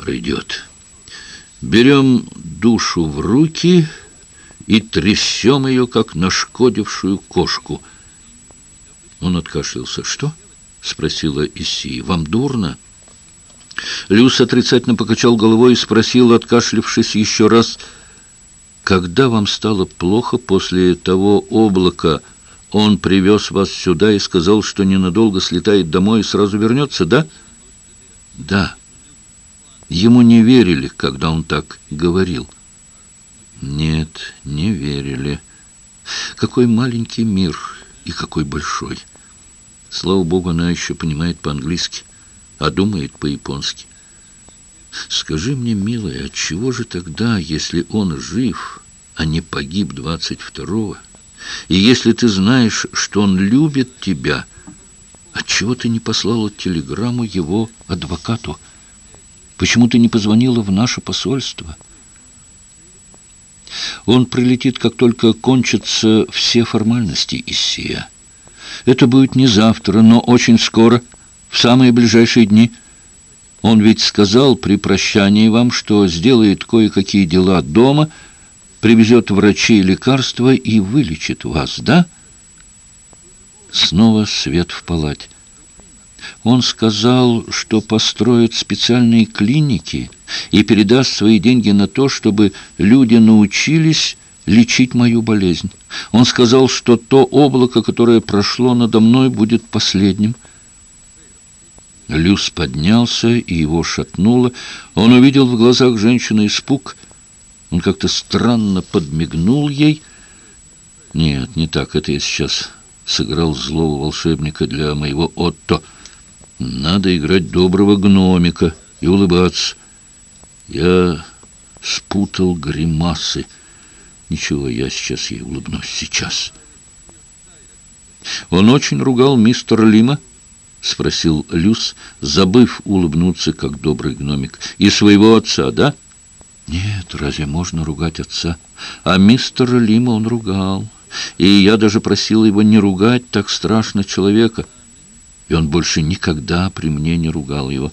Пройдет. Берем душу в руки и трясем ее, как нашкодившую кошку. Он откашлялся. «Что?» — спросила Исси. «Вам дурно?» Люс отрицательно покачал головой и спросил, откашлившись еще раз, «Когда вам стало плохо после того облака, он привез вас сюда и сказал, что ненадолго слетает домой и сразу вернется, да?» «Да». Ему не верили, когда он так говорил. Нет, не верили. Какой маленький мир и какой большой. Слава Богу, она еще понимает по-английски, а думает по-японски. Скажи мне, милая, отчего же тогда, если он жив, а не погиб 22-го, и если ты знаешь, что он любит тебя, отчего ты не послала телеграмму его адвокату? Почему ты не позвонила в наше посольство? Он прилетит, как только кончатся все формальности Иссия. Это будет не завтра, но очень скоро, в самые ближайшие дни. Он ведь сказал при прощании вам, что сделает кое-какие дела дома, привезет врачей лекарства и вылечит вас, да? Снова свет в палате. Он сказал, что построит специальные клиники и передаст свои деньги на то, чтобы люди научились лечить мою болезнь. Он сказал, что то облако, которое прошло надо мной, будет последним. Люс поднялся, и его шатнуло. Он увидел в глазах женщины испуг. Он как-то странно подмигнул ей. Нет, не так, это я сейчас сыграл злого волшебника для моего Отто. Надо играть доброго гномика и улыбаться. Я спутал гримасы. Ничего, я сейчас ей улыбнусь. Сейчас. Он очень ругал мистера Лима, спросил Люс, забыв улыбнуться, как добрый гномик. И своего отца, да? Нет, разве можно ругать отца? А мистера Лима он ругал. И я даже просил его не ругать так страшно человека и он больше никогда при мне не ругал его.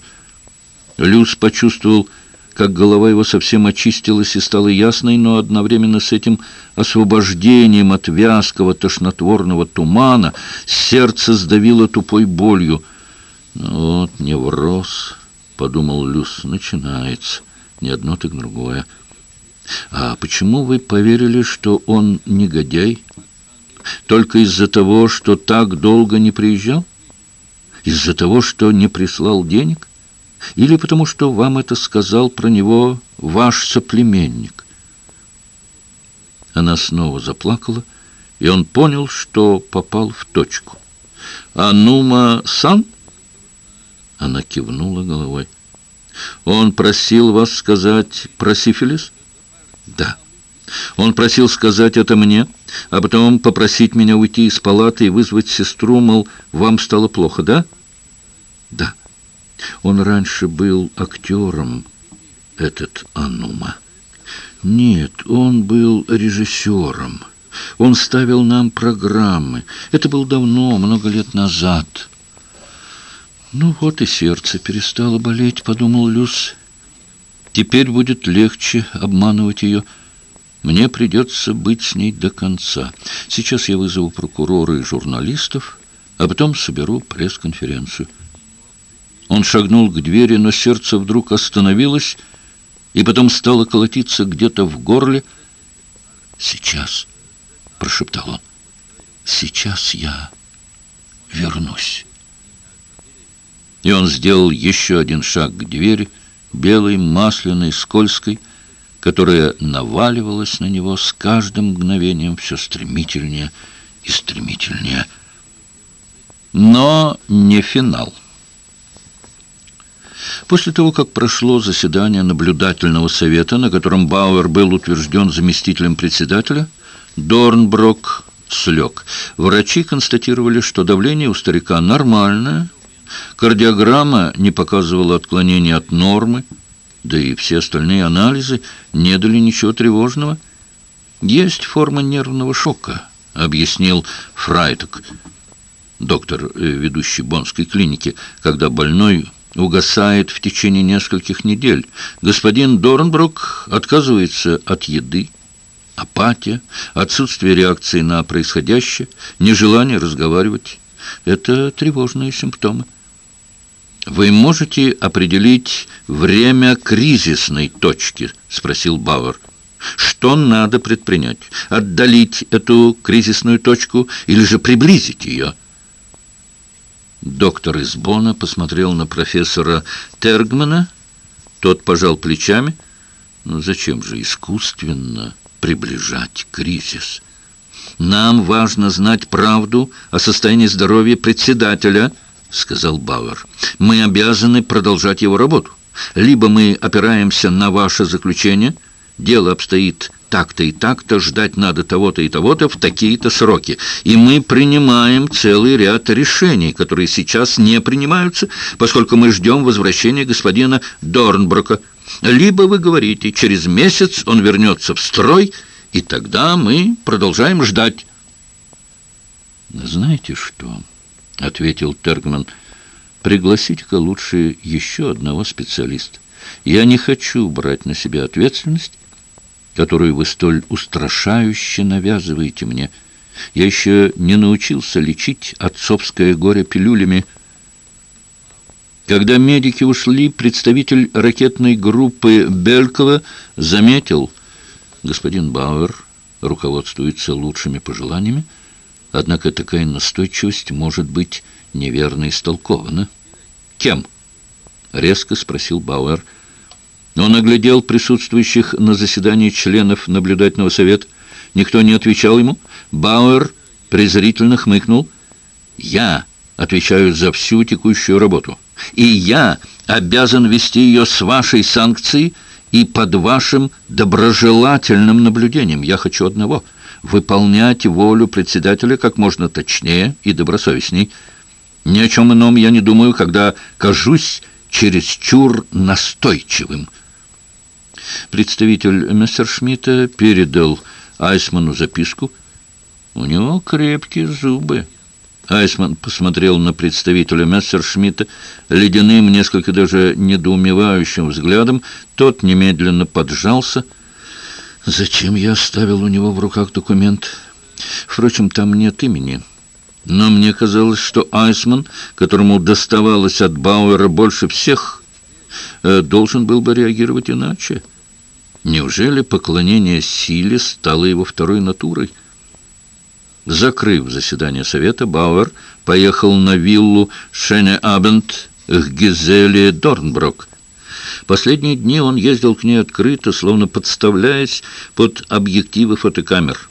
Люс почувствовал, как голова его совсем очистилась и стала ясной, но одновременно с этим освобождением от вязкого тошнотворного тумана сердце сдавило тупой болью. «Ну «Вот невроз», — подумал Люс, — «начинается. Не одно, так другое». «А почему вы поверили, что он негодяй? Только из-за того, что так долго не приезжал?» Из-за того, что не прислал денег? Или потому, что вам это сказал про него ваш соплеменник? Она снова заплакала, и он понял, что попал в точку. «Анума-сан?» Она кивнула головой. «Он просил вас сказать про сифилис?» «Да». Он просил сказать это мне, а потом попросить меня уйти из палаты и вызвать сестру, мол, вам стало плохо, да?» Да, он раньше был актером, этот Анума. Нет, он был режиссером. Он ставил нам программы. Это было давно, много лет назад. Ну вот и сердце перестало болеть, подумал Люс. Теперь будет легче обманывать ее. Мне придется быть с ней до конца. Сейчас я вызову прокурора и журналистов, а потом соберу пресс-конференцию. Он шагнул к двери, но сердце вдруг остановилось и потом стало колотиться где-то в горле. «Сейчас», — прошептал он, — «сейчас я вернусь». И он сделал еще один шаг к двери, белой, масляной, скользкой, которая наваливалась на него с каждым мгновением все стремительнее и стремительнее. Но не финал. После того, как прошло заседание наблюдательного совета, на котором Бауэр был утвержден заместителем председателя, Дорнброк слег. Врачи констатировали, что давление у старика нормальное, кардиограмма не показывала отклонений от нормы, да и все остальные анализы не дали ничего тревожного. «Есть форма нервного шока», — объяснил Фрайток, доктор, э, ведущий Бонской клиники, когда больной угасает в течение нескольких недель. Господин Дорнбрук отказывается от еды, апатия, отсутствие реакции на происходящее, нежелание разговаривать. Это тревожные симптомы. «Вы можете определить время кризисной точки?» — спросил Бауэр. «Что надо предпринять? Отдалить эту кризисную точку или же приблизить ее?» Доктор из Бона посмотрел на профессора Тергмана. Тот пожал плечами. «Ну зачем же искусственно приближать кризис? Нам важно знать правду о состоянии здоровья председателя», — сказал Бауэр. «Мы обязаны продолжать его работу. Либо мы опираемся на ваше заключение, дело обстоит так-то и так-то, ждать надо того-то и того-то в такие-то сроки. И мы принимаем целый ряд решений, которые сейчас не принимаются, поскольку мы ждем возвращения господина Дорнброка. Либо вы говорите, через месяц он вернется в строй, и тогда мы продолжаем ждать. «Знаете что?» — ответил Тергман. «Пригласите-ка лучше еще одного специалиста. Я не хочу брать на себя ответственность, которую вы столь устрашающе навязываете мне. Я еще не научился лечить отцовское горе пилюлями. Когда медики ушли, представитель ракетной группы Белькова заметил, господин Бауэр руководствуется лучшими пожеланиями, однако такая настойчивость может быть неверно истолкована. «Кем?» — резко спросил Бауэр. Он оглядел присутствующих на заседании членов наблюдательного совета. Никто не отвечал ему. Бауэр презрительно хмыкнул. «Я отвечаю за всю текущую работу, и я обязан вести ее с вашей санкцией и под вашим доброжелательным наблюдением. Я хочу одного — выполнять волю председателя как можно точнее и добросовестней. Ни о чем ином я не думаю, когда кажусь чересчур настойчивым». Представитель Мессершмитта передал Айсману записку. У него крепкие зубы. Айсман посмотрел на представителя Мессершмитта ледяным, несколько даже недоумевающим взглядом. Тот немедленно поджался. «Зачем я оставил у него в руках документ? Впрочем, там нет имени». Но мне казалось, что Айсман, которому доставалось от Бауэра больше всех, э, должен был бы реагировать иначе. Неужели поклонение силе стало его второй натурой? Закрыв заседание совета, Бауэр поехал на виллу Шене-Абент к Гизеле Дорнброк. Последние дни он ездил к ней открыто, словно подставляясь под объективы фотокамер.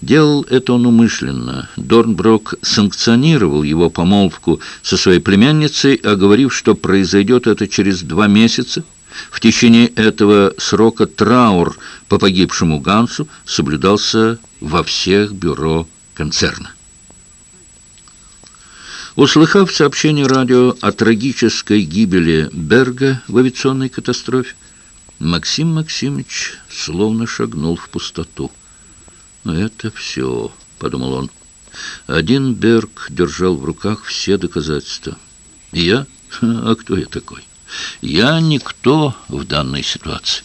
Делал это он умышленно. Дорнброк санкционировал его помолвку со своей племянницей, оговорив, что произойдет это через два месяца, в течение этого срока траур по погибшему Гансу соблюдался во всех бюро концерна. Услыхав сообщение радио о трагической гибели Берга в авиационной катастрофе, Максим Максимович словно шагнул в пустоту. «Это все», — подумал он. Один Берг держал в руках все доказательства. Я? А кто я такой? Я никто в данной ситуации.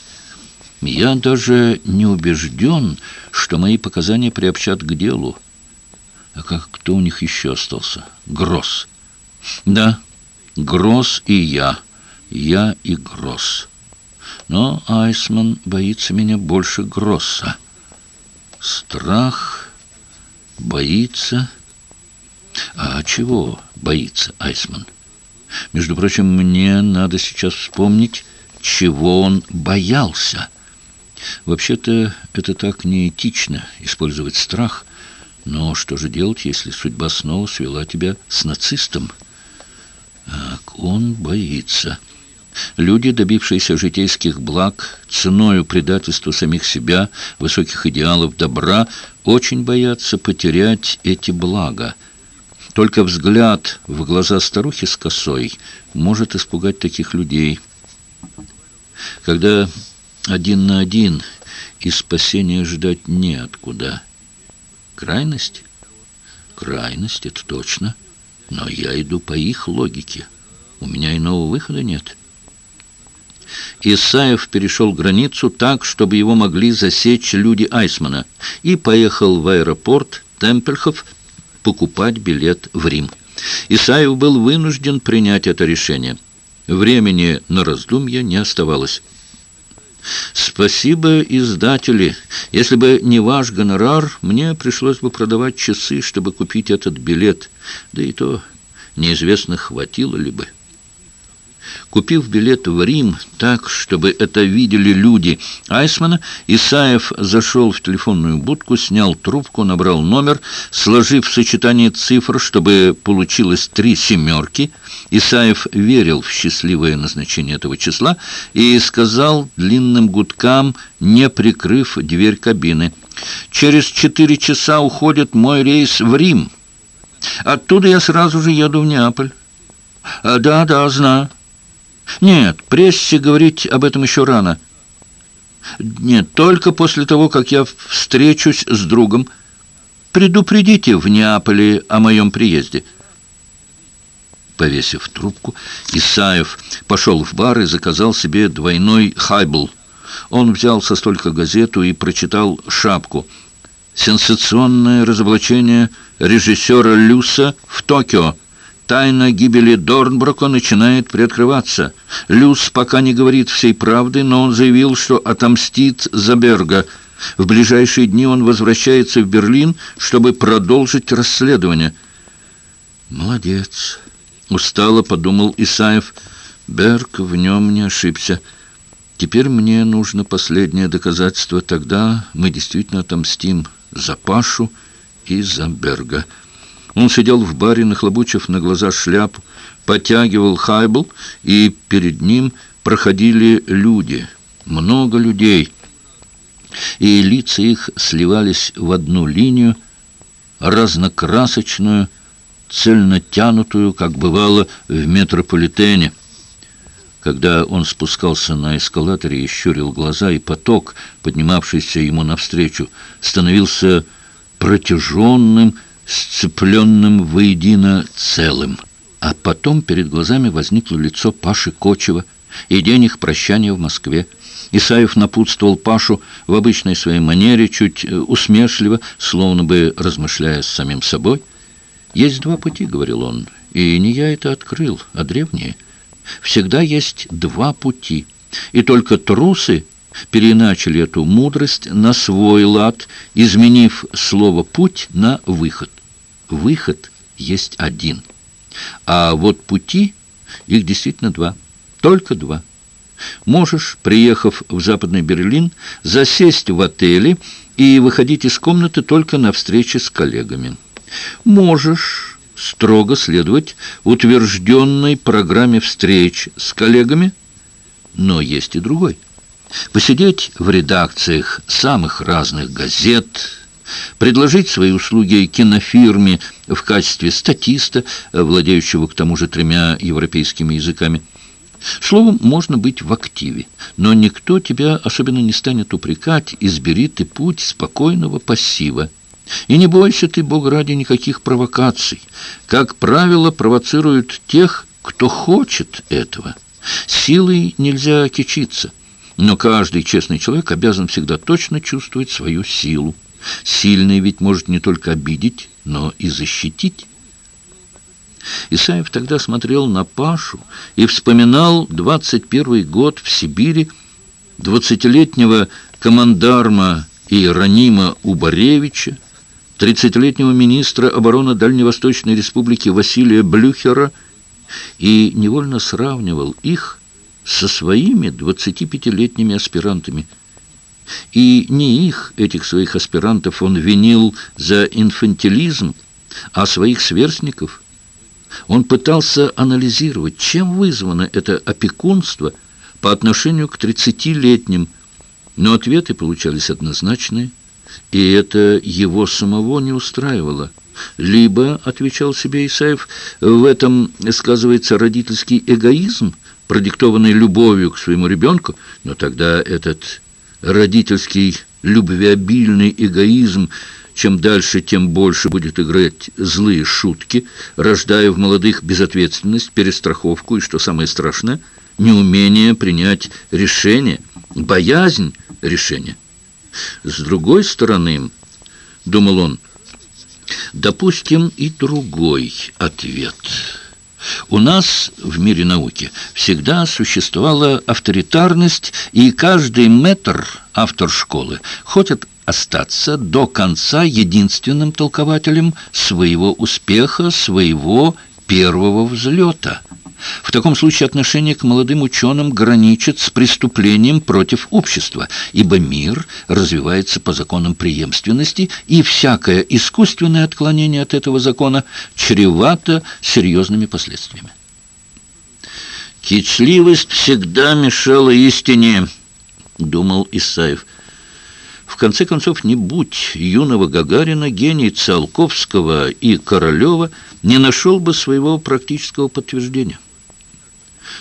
Я даже не убежден, что мои показания приобщат к делу. А как кто у них еще остался? Гросс. Да, Гросс и я. Я и Гросс. Но Айсман боится меня больше Гросса. Страх, боится... А чего боится Айсман? Между прочим, мне надо сейчас вспомнить, чего он боялся. Вообще-то это так неэтично, использовать страх. Но что же делать, если судьба снова свела тебя с нацистом? Так, он боится. Люди, добившиеся житейских благ, ценою предательства самих себя, высоких идеалов добра, очень боятся потерять эти блага. Только взгляд в глаза старухи с косой может испугать таких людей. Когда один на один и спасения ждать неоткуда. Крайность? Крайность, это точно. Но я иду по их логике. У меня иного выхода нет». Исаев перешел границу так, чтобы его могли засечь люди Айсмана, и поехал в аэропорт Темпельхов покупать билет в Рим. Исаев был вынужден принять это решение. Времени на раздумья не оставалось. «Спасибо, издатели. Если бы не ваш гонорар, мне пришлось бы продавать часы, чтобы купить этот билет. Да и то неизвестно, хватило ли бы». Купив билет в Рим так, чтобы это видели люди Айсмана, Исаев зашел в телефонную будку, снял трубку, набрал номер, сложив сочетание цифр, чтобы получилось три семерки. Исаев верил в счастливое назначение этого числа и сказал длинным гудкам, не прикрыв дверь кабины. «Через четыре часа уходит мой рейс в Рим. Оттуда я сразу же еду в Неаполь». «Да, да, знаю». Нет, прессе говорить об этом еще рано. Нет, только после того, как я встречусь с другом. Предупредите в Неаполе о моем приезде. Повесив трубку, Исаев пошел в бар и заказал себе двойной хайбл. Он взял со столика газету и прочитал шапку. «Сенсационное разоблачение режиссера Люса в Токио». Тайна гибели Дорнброка начинает приоткрываться. Люс пока не говорит всей правды, но он заявил, что отомстит за Берга. В ближайшие дни он возвращается в Берлин, чтобы продолжить расследование. «Молодец», — устало подумал Исаев. Берг в нем не ошибся. Теперь мне нужно последнее доказательство. Тогда мы действительно отомстим за Пашу и за Берга». Он сидел в баре, нахлобучив на глаза шляпу, подтягивал хайбл, и перед ним проходили люди, много людей, и лица их сливались в одну линию, разнокрасочную, цельнотянутую, как бывало в метрополитене. Когда он спускался на эскалаторе и щурил глаза, и поток, поднимавшийся ему навстречу, становился протяженным, сцепленным воедино целым. А потом перед глазами возникло лицо Паши Кочева и день их прощания в Москве. Исаев напутствовал Пашу в обычной своей манере, чуть э, усмешливо, словно бы размышляя с самим собой. «Есть два пути», — говорил он, — «и не я это открыл, а древние. Всегда есть два пути, и только трусы переначали эту мудрость на свой лад, изменив слово «путь» на «выход». Выход есть один. А вот пути, их действительно два. Только два. Можешь, приехав в Западный Берлин, засесть в отеле и выходить из комнаты только на встрече с коллегами. Можешь строго следовать утвержденной программе встреч с коллегами, но есть и другой. Посидеть в редакциях самых разных газет, предложить свои услуги кинофирме в качестве статиста, владеющего к тому же тремя европейскими языками. Словом, можно быть в активе, но никто тебя особенно не станет упрекать, избери ты путь спокойного пассива. И не бойся ты, Бог ради, никаких провокаций. Как правило, провоцируют тех, кто хочет этого. Силой нельзя кичиться, но каждый честный человек обязан всегда точно чувствовать свою силу. Сильный ведь может не только обидеть, но и защитить. Исаев тогда смотрел на Пашу и вспоминал 21 год в Сибири, двадцатилетнего командарма Иеронима Убаревича, тридцатилетнего министра обороны Дальневосточной Республики Василия Блюхера и невольно сравнивал их со своими 25-летними аспирантами – и не их, этих своих аспирантов, он винил за инфантилизм, а своих сверстников. Он пытался анализировать, чем вызвано это опекунство по отношению к 30-летним, но ответы получались однозначные, и это его самого не устраивало. Либо, отвечал себе Исаев, в этом сказывается родительский эгоизм, продиктованный любовью к своему ребенку, но тогда этот родительский любвеобильный эгоизм чем дальше, тем больше будет играть злые шутки, рождая в молодых безответственность, перестраховку и, что самое страшное, неумение принять решение, боязнь решения. С другой стороны, думал он, допустим и другой ответ – у нас в мире науки всегда существовала авторитарность, и каждый метр автор школы хочет остаться до конца единственным толкователем своего успеха, своего первого взлета – в таком случае отношение к молодым ученым граничит с преступлением против общества, ибо мир развивается по законам преемственности, и всякое искусственное отклонение от этого закона чревато серьезными последствиями. «Кичливость всегда мешала истине», — думал Исаев. В конце концов, не будь юного Гагарина, гений Циолковского и Королева не нашел бы своего практического подтверждения.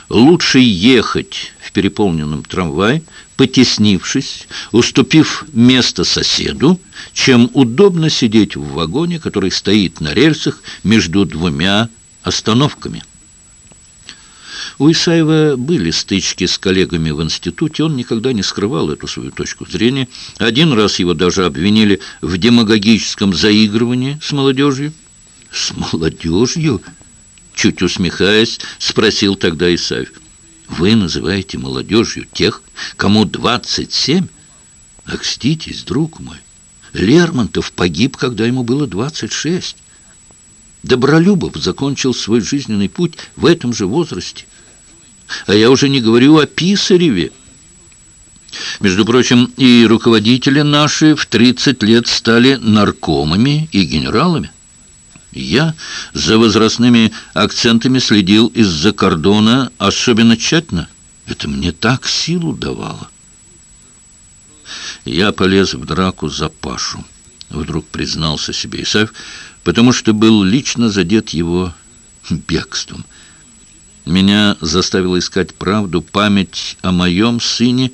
Лучше ехать в переполненном трамвае, потеснившись, уступив место соседу, чем удобно сидеть в вагоне, который стоит на рельсах между двумя остановками. У Исаева были стычки с коллегами в институте, он никогда не скрывал эту свою точку зрения. Один раз его даже обвинили в демагогическом заигрывании с молодежью. С молодежью? Чуть усмехаясь, спросил тогда Исаев. «Вы называете молодежью тех, кому 27? Окститесь, друг мой. Лермонтов погиб, когда ему было 26. Добролюбов закончил свой жизненный путь в этом же возрасте. А я уже не говорю о Писареве. Между прочим, и руководители наши в 30 лет стали наркомами и генералами. Я за возрастными акцентами следил из-за кордона особенно тщательно. Это мне так силу давало. Я полез в драку за Пашу, вдруг признался себе Исаев, потому что был лично задет его бегством. Меня заставила искать правду, память о моем сыне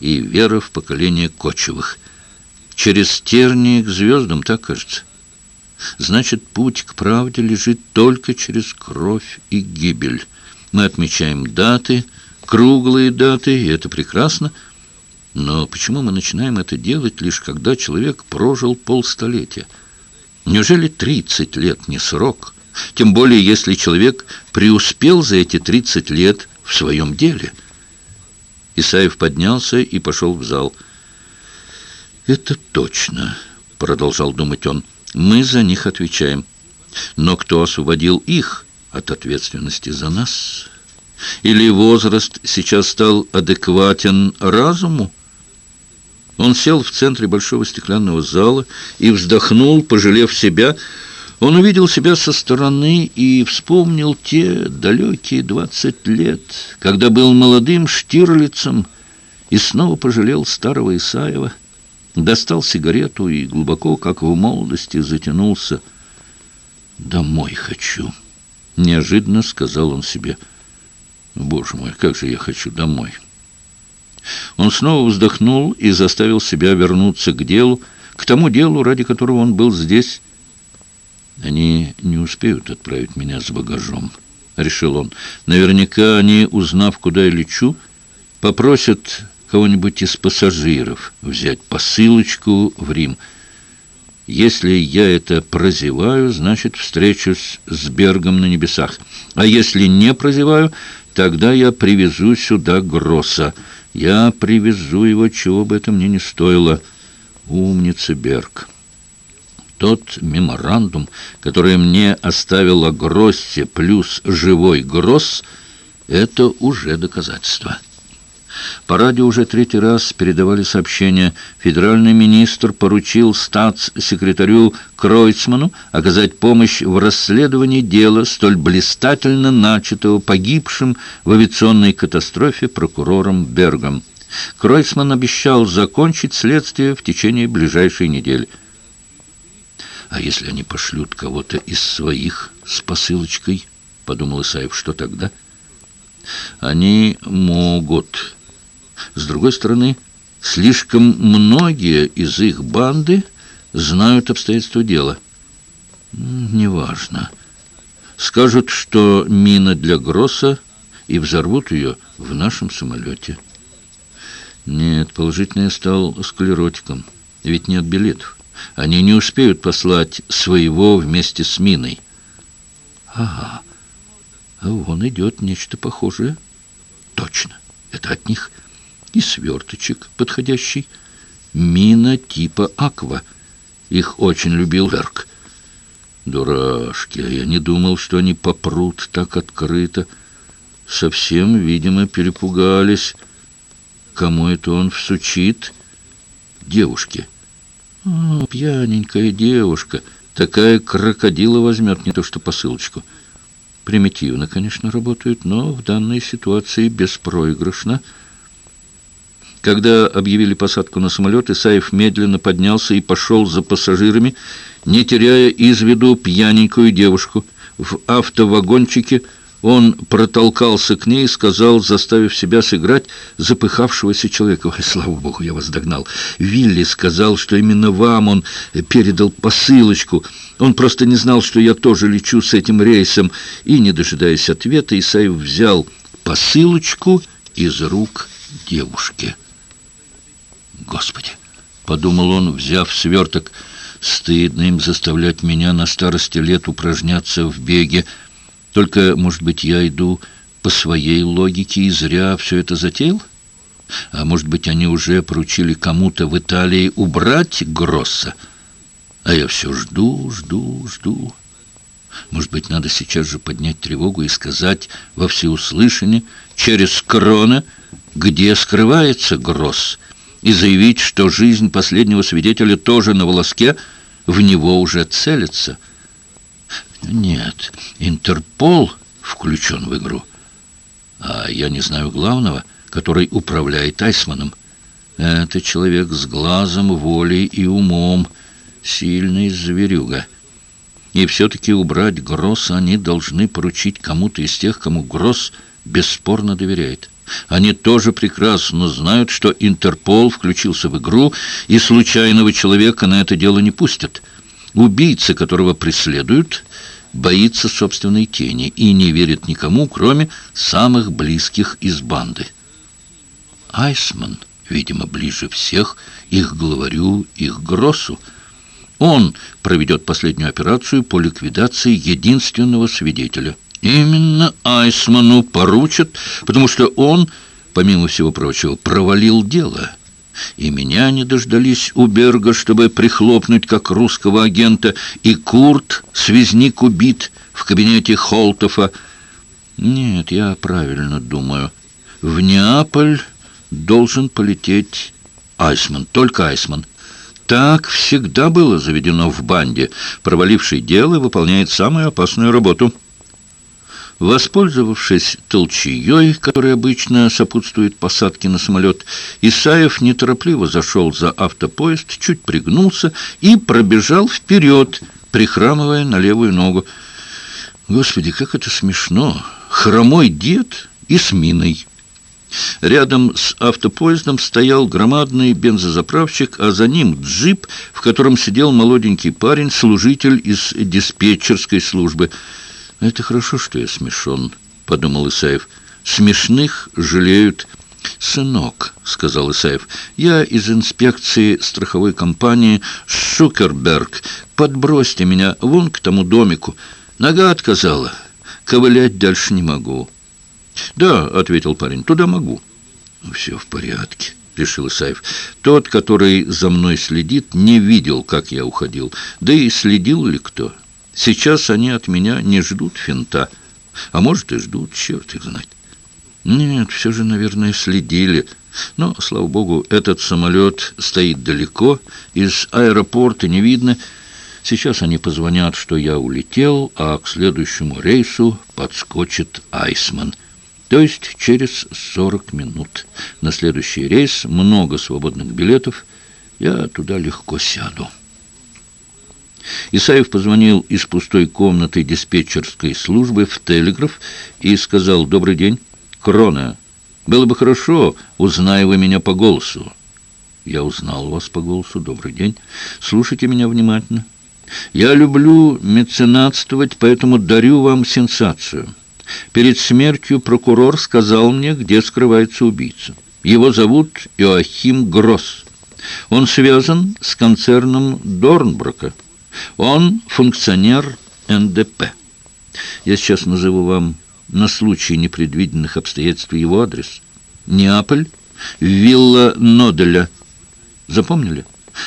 и вера в поколение Кочевых. Через тернии к звездам, так кажется. Значит, путь к правде лежит только через кровь и гибель. Мы отмечаем даты, круглые даты, и это прекрасно. Но почему мы начинаем это делать, лишь когда человек прожил полстолетия? Неужели 30 лет не срок? Тем более, если человек преуспел за эти 30 лет в своем деле. Исаев поднялся и пошел в зал. «Это точно», — продолжал думать он, — мы за них отвечаем. Но кто освободил их от ответственности за нас? Или возраст сейчас стал адекватен разуму? Он сел в центре большого стеклянного зала и вздохнул, пожалев себя. Он увидел себя со стороны и вспомнил те далекие двадцать лет, когда был молодым Штирлицем, и снова пожалел старого Исаева — достал сигарету и глубоко, как в молодости, затянулся. «Домой хочу», — неожиданно сказал он себе. «Боже мой, как же я хочу домой!» Он снова вздохнул и заставил себя вернуться к делу, к тому делу, ради которого он был здесь. «Они не успеют отправить меня с багажом», — решил он. «Наверняка они, узнав, куда я лечу, попросят кого-нибудь из пассажиров взять посылочку в Рим. Если я это прозеваю, значит, встречусь с Бергом на небесах. А если не прозеваю, тогда я привезу сюда Гросса. Я привезу его, чего бы это мне не стоило. Умница Берг. Тот меморандум, который мне оставила Гроссе плюс живой Гросс, это уже доказательство. По радио уже третий раз передавали сообщение. Федеральный министр поручил статс-секретарю Кройцману оказать помощь в расследовании дела, столь блистательно начатого погибшим в авиационной катастрофе прокурором Бергом. Кройцман обещал закончить следствие в течение ближайшей недели. «А если они пошлют кого-то из своих с посылочкой?» — подумал Исаев. «Что тогда?» «Они могут...» С другой стороны, слишком многие из их банды знают обстоятельства дела. Неважно. Скажут, что мина для Гросса, и взорвут ее в нашем самолете. Нет, положительно я стал склеротиком. Ведь нет билетов. Они не успеют послать своего вместе с миной. Ага, а вон идет нечто похожее. Точно, это от них. И сверточек подходящий. Мина типа «Аква». Их очень любил Верк. Дурашки, я не думал, что они попрут так открыто. Совсем, видимо, перепугались. Кому это он всучит? Девушке. О, пьяненькая девушка. Такая крокодила возьмет, не то что посылочку. Примитивно, конечно, работают, но в данной ситуации беспроигрышно. Когда объявили посадку на самолет, Исаев медленно поднялся и пошел за пассажирами, не теряя из виду пьяненькую девушку. В автовагончике он протолкался к ней и сказал, заставив себя сыграть запыхавшегося человека. «Ой, слава богу, я вас догнал. Вилли сказал, что именно вам он передал посылочку. Он просто не знал, что я тоже лечу с этим рейсом». И, не дожидаясь ответа, Исаев взял посылочку из рук девушки. «Господи!» — подумал он, взяв сверток. «Стыдно им заставлять меня на старости лет упражняться в беге». Только, может быть, я иду по своей логике и зря все это затеял? А может быть, они уже поручили кому-то в Италии убрать Гросса? А я все жду, жду, жду. Может быть, надо сейчас же поднять тревогу и сказать во всеуслышание через Крона, где скрывается Гросс, и заявить, что жизнь последнего свидетеля тоже на волоске, в него уже целится – нет, Интерпол включен в игру. А я не знаю главного, который управляет Айсманом. Это человек с глазом, волей и умом, сильный зверюга. И все-таки убрать Гросса они должны поручить кому-то из тех, кому Гросс бесспорно доверяет. Они тоже прекрасно знают, что Интерпол включился в игру, и случайного человека на это дело не пустят. Убийца, которого преследуют, боится собственной тени и не верит никому, кроме самых близких из банды. Айсман, видимо, ближе всех их главарю, их Гроссу. Он проведет последнюю операцию по ликвидации единственного свидетеля. Именно Айсману поручат, потому что он, помимо всего прочего, провалил дело – и меня не дождались у Берга, чтобы прихлопнуть как русского агента, и Курт, связник, убит в кабинете Холтофа. Нет, я правильно думаю. В Неаполь должен полететь Айсман, только Айсман. Так всегда было заведено в банде. Проваливший дело выполняет самую опасную работу — Воспользовавшись толчеей, которая обычно сопутствует посадке на самолет, Исаев неторопливо зашел за автопоезд, чуть пригнулся и пробежал вперед, прихрамывая на левую ногу. Господи, как это смешно! Хромой дед и с миной. Рядом с автопоездом стоял громадный бензозаправщик, а за ним джип, в котором сидел молоденький парень, служитель из диспетчерской службы – «Это хорошо, что я смешон», — подумал Исаев. «Смешных жалеют». «Сынок», — сказал Исаев, — «я из инспекции страховой компании «Шукерберг». Подбросьте меня вон к тому домику. Нога отказала. Ковылять дальше не могу». «Да», — ответил парень, — «туда могу». «Ну, «Все в порядке», — решил Исаев. «Тот, который за мной следит, не видел, как я уходил. Да и следил ли кто?» Сейчас они от меня не ждут финта. А может, и ждут, черт их знает. Нет, все же, наверное, следили. Но, слава богу, этот самолет стоит далеко, из аэропорта не видно. Сейчас они позвонят, что я улетел, а к следующему рейсу подскочит Айсман. То есть через 40 минут. На следующий рейс много свободных билетов. Я туда легко сяду. Исаев позвонил из пустой комнаты диспетчерской службы в телеграф и сказал «Добрый день, Крона. Было бы хорошо, узнай вы меня по голосу». Я узнал вас по голосу. Добрый день. Слушайте меня внимательно. Я люблю меценатствовать, поэтому дарю вам сенсацию. Перед смертью прокурор сказал мне, где скрывается убийца. Его зовут Иоахим Гросс. Он связан с концерном Дорнброка. Он функционер НДП. Я сейчас назову вам на случай непредвиденных обстоятельств его адрес. Неаполь, вилла Ноделя. Запомнили?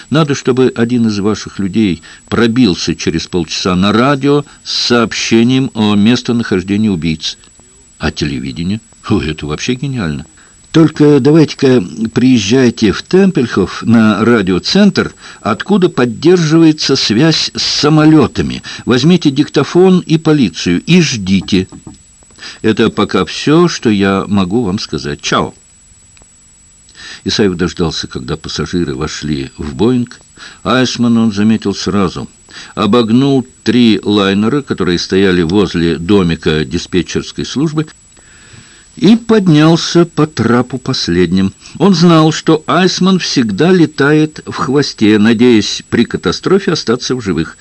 Надо, чтобы один из ваших людей пробился через полчаса на радио с сообщением о местонахождении убийцы. А телевидение? О, это вообще гениально. Только давайте-ка приезжайте в Темпельхоф на радиоцентр, откуда поддерживается связь с самолетами. Возьмите диктофон и полицию и ждите. Это пока все, что я могу вам сказать. Чао. Исаев дождался, когда пассажиры вошли в «Боинг». Айсман он заметил сразу. Обогнул три лайнера, которые стояли возле домика диспетчерской службы, и поднялся по трапу последним. Он знал, что Айсман всегда летает в хвосте, надеясь при катастрофе остаться в живых.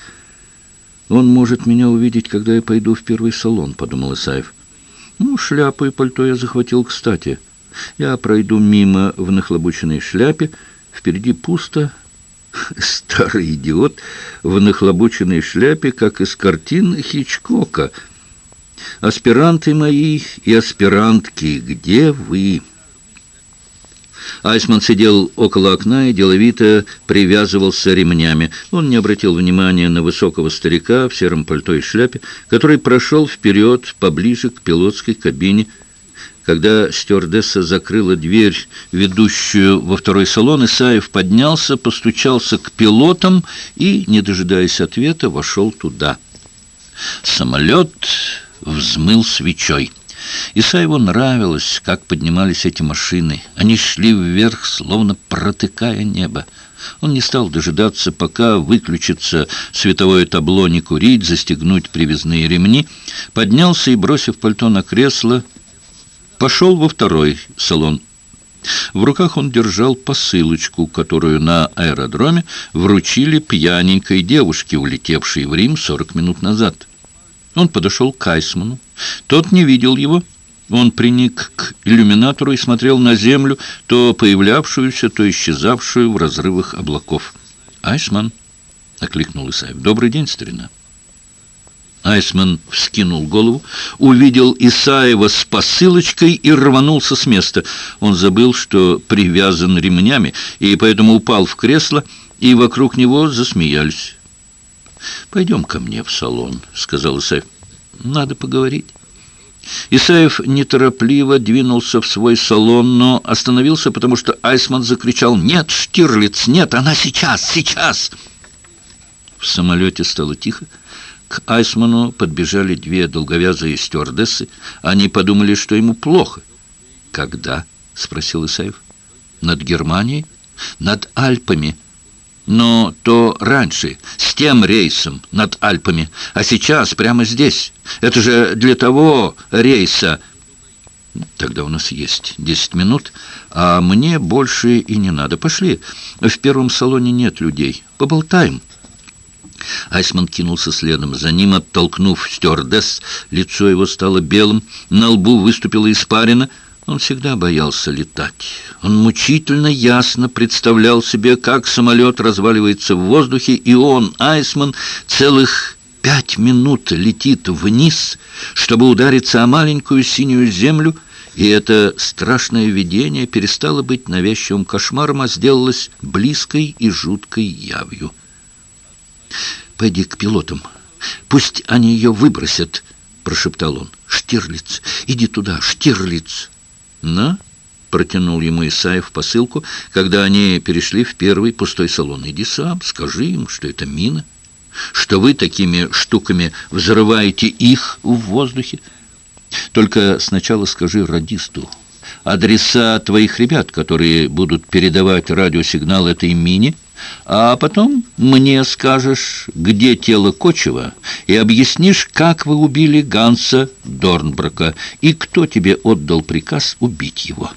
«Он может меня увидеть, когда я пойду в первый салон», — подумал Исаев. «Ну, шляпу и пальто я захватил кстати». Я пройду мимо в нахлобученной шляпе. Впереди пусто. Старый идиот в нахлобученной шляпе, как из картин Хичкока. «Аспиранты мои и аспирантки, где вы?» Айсман сидел около окна и деловито привязывался ремнями. Он не обратил внимания на высокого старика в сером пальто и шляпе, который прошел вперед поближе к пилотской кабине, когда стюардесса закрыла дверь, ведущую во второй салон, Исаев поднялся, постучался к пилотам и, не дожидаясь ответа, вошел туда. Самолет взмыл свечой. Исаеву нравилось, как поднимались эти машины. Они шли вверх, словно протыкая небо. Он не стал дожидаться, пока выключится световое табло «Не курить», застегнуть привязные ремни, поднялся и, бросив пальто на кресло, пошел во второй салон. В руках он держал посылочку, которую на аэродроме вручили пьяненькой девушке, улетевшей в Рим 40 минут назад. Он подошел к Айсману. Тот не видел его. Он приник к иллюминатору и смотрел на землю, то появлявшуюся, то исчезавшую в разрывах облаков. «Айсман!» — окликнул Исаев. «Добрый день, старина!» Айсман вскинул голову, увидел Исаева с посылочкой и рванулся с места. Он забыл, что привязан ремнями, и поэтому упал в кресло, и вокруг него засмеялись. «Пойдем ко мне в салон», — сказал Исаев. «Надо поговорить». Исаев неторопливо двинулся в свой салон, но остановился, потому что Айсман закричал «Нет, Штирлиц, нет, она сейчас, сейчас!» В самолете стало тихо. К Айсману подбежали две долговязые стюардессы. Они подумали, что ему плохо. «Когда?» — спросил Исаев. «Над Германией?» «Над Альпами». «Но то раньше, с тем рейсом над Альпами, а сейчас прямо здесь. Это же для того рейса...» «Тогда у нас есть десять минут, а мне больше и не надо. Пошли, в первом салоне нет людей. Поболтаем». Айсман кинулся следом. За ним, оттолкнув стюардесс, лицо его стало белым, на лбу выступила испарина. Он всегда боялся летать. Он мучительно ясно представлял себе, как самолет разваливается в воздухе, и он, Айсман, целых пять минут летит вниз, чтобы удариться о маленькую синюю землю, и это страшное видение перестало быть навязчивым кошмаром, а сделалось близкой и жуткой явью. «Пойди к пилотам. Пусть они ее выбросят», — прошептал он. «Штирлиц, иди туда, Штирлиц!» «На?» — протянул ему Исаев посылку, когда они перешли в первый пустой салон. «Иди сам, скажи им, что это мина, что вы такими штуками взрываете их в воздухе. Только сначала скажи радисту, адреса твоих ребят, которые будут передавать радиосигнал этой мине, а потом мне скажешь, где тело Кочева, и объяснишь, как вы убили Ганса Дорнброка и кто тебе отдал приказ убить его».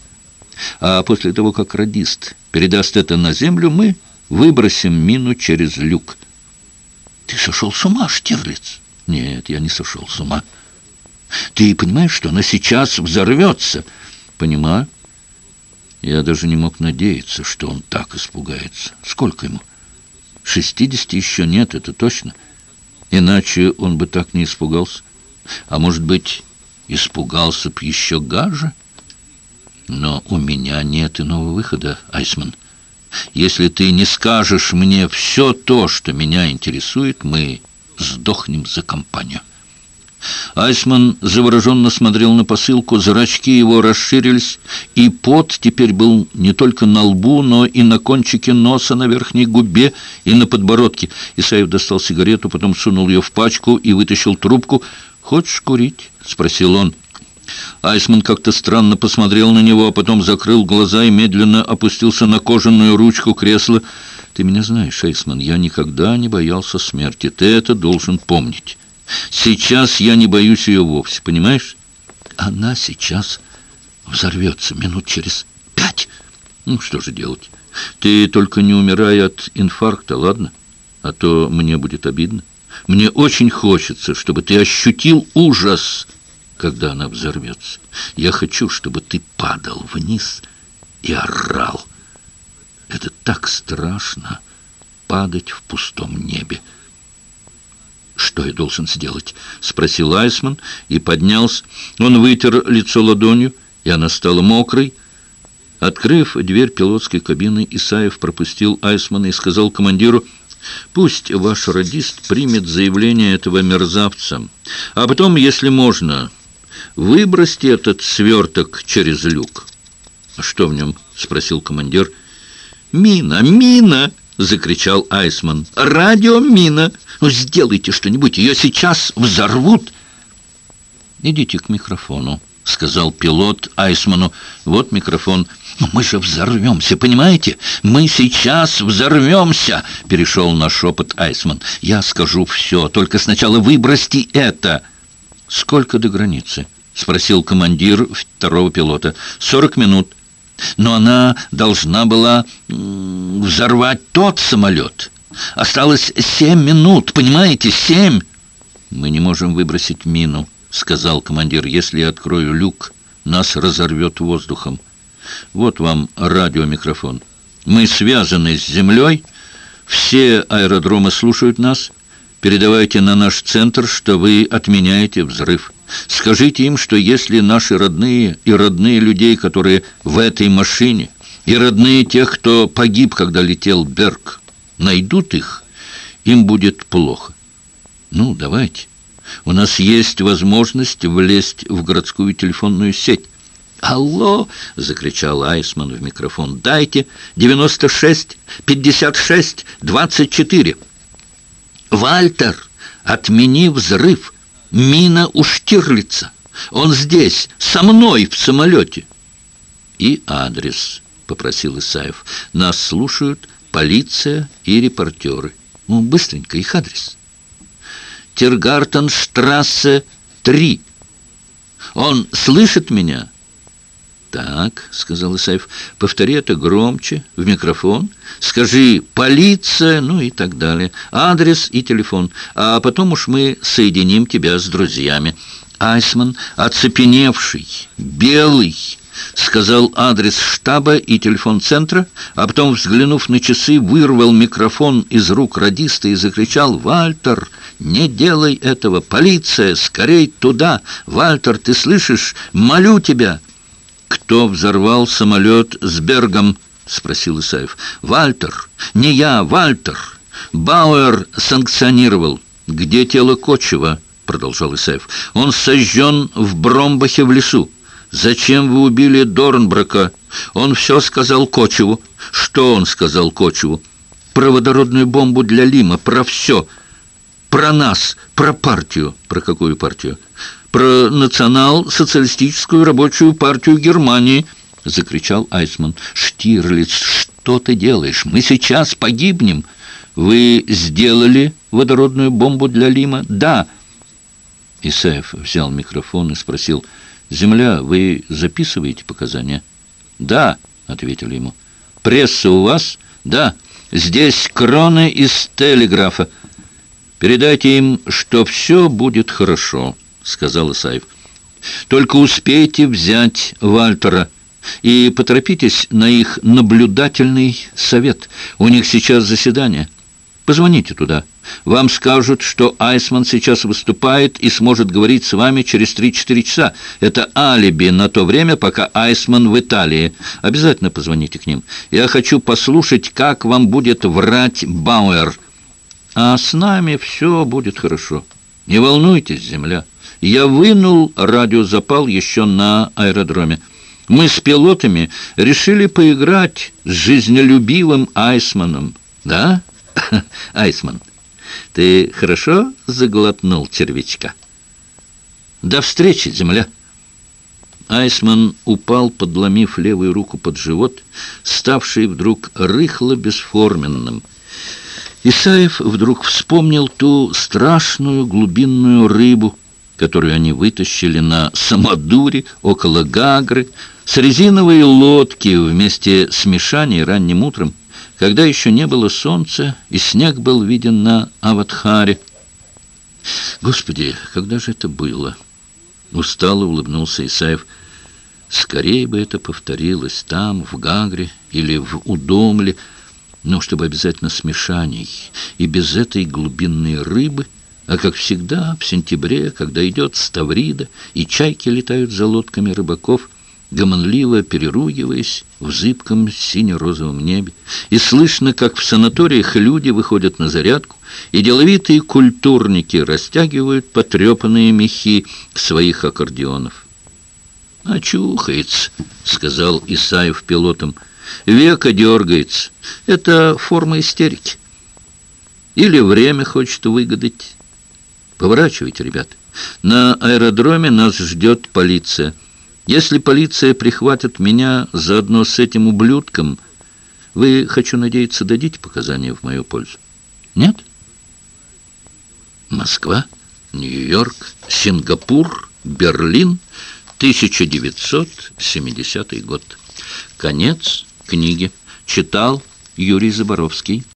А после того, как радист передаст это на землю, мы выбросим мину через люк. Ты сошел с ума, Штирлиц? Нет, я не сошел с ума. Ты понимаешь, что она сейчас взорвется? Понимаю. Я даже не мог надеяться, что он так испугается. Сколько ему? Шестидесяти еще нет, это точно. Иначе он бы так не испугался. А может быть, испугался б еще гаже? Но у меня нет иного выхода, Айсман. Если ты не скажешь мне все то, что меня интересует, мы сдохнем за компанию. Айсман завороженно смотрел на посылку, зрачки его расширились, и пот теперь был не только на лбу, но и на кончике носа, на верхней губе и на подбородке. Исаев достал сигарету, потом сунул ее в пачку и вытащил трубку. «Хочешь курить?» — спросил он. Айсман как-то странно посмотрел на него, а потом закрыл глаза и медленно опустился на кожаную ручку кресла. «Ты меня знаешь, Айсман, я никогда не боялся смерти. Ты это должен помнить». Сейчас я не боюсь ее вовсе, понимаешь? Она сейчас взорвется минут через пять. Ну, что же делать? Ты только не умирай от инфаркта, ладно? А то мне будет обидно. Мне очень хочется, чтобы ты ощутил ужас, когда она взорвется. Я хочу, чтобы ты падал вниз и орал. Это так страшно, падать в пустом небе. «Что я должен сделать?» — спросил Айсман и поднялся. Он вытер лицо ладонью, и она стала мокрой. Открыв дверь пилотской кабины, Исаев пропустил Айсмана и сказал командиру, «Пусть ваш радист примет заявление этого мерзавца, а потом, если можно, выбросьте этот сверток через люк». «А что в нем?» — спросил командир. «Мина! Мина!» — закричал Айсман. «Радиомина! Ну, сделайте что-нибудь, ее сейчас взорвут!» «Идите к микрофону», — сказал пилот Айсману. «Вот микрофон». «Но мы же взорвемся, понимаете? Мы сейчас взорвемся!» — перешел на шепот Айсман. «Я скажу все, только сначала выбросьте это!» «Сколько до границы?» — спросил командир второго пилота. «Сорок минут» но она должна была взорвать тот самолет. Осталось семь минут, понимаете, семь. Мы не можем выбросить мину, сказал командир. Если я открою люк, нас разорвет воздухом. Вот вам радиомикрофон. Мы связаны с землей, все аэродромы слушают нас. Передавайте на наш центр, что вы отменяете взрыв. Скажите им, что если наши родные и родные людей, которые в этой машине, и родные тех, кто погиб, когда летел Берг, найдут их, им будет плохо. Ну, давайте. У нас есть возможность влезть в городскую телефонную сеть. «Алло!» — закричал Айсман в микрофон. «Дайте! 96, 56, 24!» «Вальтер, отмени взрыв!» Мина у Штирлица. Он здесь, со мной в самолете. И адрес, попросил Исаев. Нас слушают полиция и репортеры. Ну, быстренько, их адрес. Тиргартенштрассе 3. Он слышит меня? «Так», — сказал Исаев, — «повтори это громче, в микрофон. Скажи «полиция», ну и так далее. Адрес и телефон. А потом уж мы соединим тебя с друзьями». Айсман, оцепеневший, белый, сказал адрес штаба и телефон центра, а потом, взглянув на часы, вырвал микрофон из рук радиста и закричал «Вальтер, не делай этого! Полиция, скорей туда! Вальтер, ты слышишь? Молю тебя!» «Кто взорвал самолет с Бергом?» — спросил Исаев. «Вальтер! Не я, Вальтер! Бауэр санкционировал. Где тело Кочева?» — продолжал Исаев. «Он сожжен в Бромбахе в лесу. Зачем вы убили Дорнбрака? Он все сказал Кочеву. Что он сказал Кочеву? Про водородную бомбу для Лима, про все. Про нас, про партию. Про какую партию?» Про национал-социалистическую рабочую партию Германии!» — закричал Айсман. «Штирлиц, что ты делаешь? Мы сейчас погибнем!» «Вы сделали водородную бомбу для Лима?» «Да!» Исаев взял микрофон и спросил. «Земля, вы записываете показания?» «Да», — ответили ему. «Пресса у вас?» «Да, здесь кроны из телеграфа. Передайте им, что все будет хорошо», — сказал Исаев. «Только успейте взять Вальтера и поторопитесь на их наблюдательный совет. У них сейчас заседание. Позвоните туда». Вам скажут, что Айсман сейчас выступает и сможет говорить с вами через 3-4 часа. Это алиби на то время, пока Айсман в Италии. Обязательно позвоните к ним. Я хочу послушать, как вам будет врать Бауэр. А с нами все будет хорошо. Не волнуйтесь, земля. Я вынул радиозапал еще на аэродроме. Мы с пилотами решили поиграть с жизнелюбивым Айсманом. Да, Айсман? Ты хорошо заглотнул червячка? До встречи, земля!» Айсман упал, подломив левую руку под живот, ставший вдруг рыхло-бесформенным. Исаев вдруг вспомнил ту страшную глубинную рыбу, которую они вытащили на самодуре около Гагры, с резиновой лодки вместе с Мишаней ранним утром когда еще не было солнца, и снег был виден на Аватхаре. Господи, когда же это было? Устало улыбнулся Исаев. Скорее бы это повторилось там, в Гагре или в Удомле, но чтобы обязательно с мешаний и без этой глубинной рыбы, а как всегда в сентябре, когда идет ставрида, и чайки летают за лодками рыбаков, гомонливо переругиваясь в зыбком сине-розовом небе, и слышно, как в санаториях люди выходят на зарядку, и деловитые культурники растягивают потрепанные мехи своих аккордеонов. «Очухается», — сказал Исаев пилотом, — «века дергается. Это форма истерики. Или время хочет выгадать. Поворачивайте, ребят. На аэродроме нас ждет полиция». Если полиция прихватит меня заодно с этим ублюдком, вы, хочу надеяться, дадите показания в мою пользу? Нет? Москва, Нью-Йорк, Сингапур, Берлин, 1970 год. Конец книги. Читал Юрий Заборовский.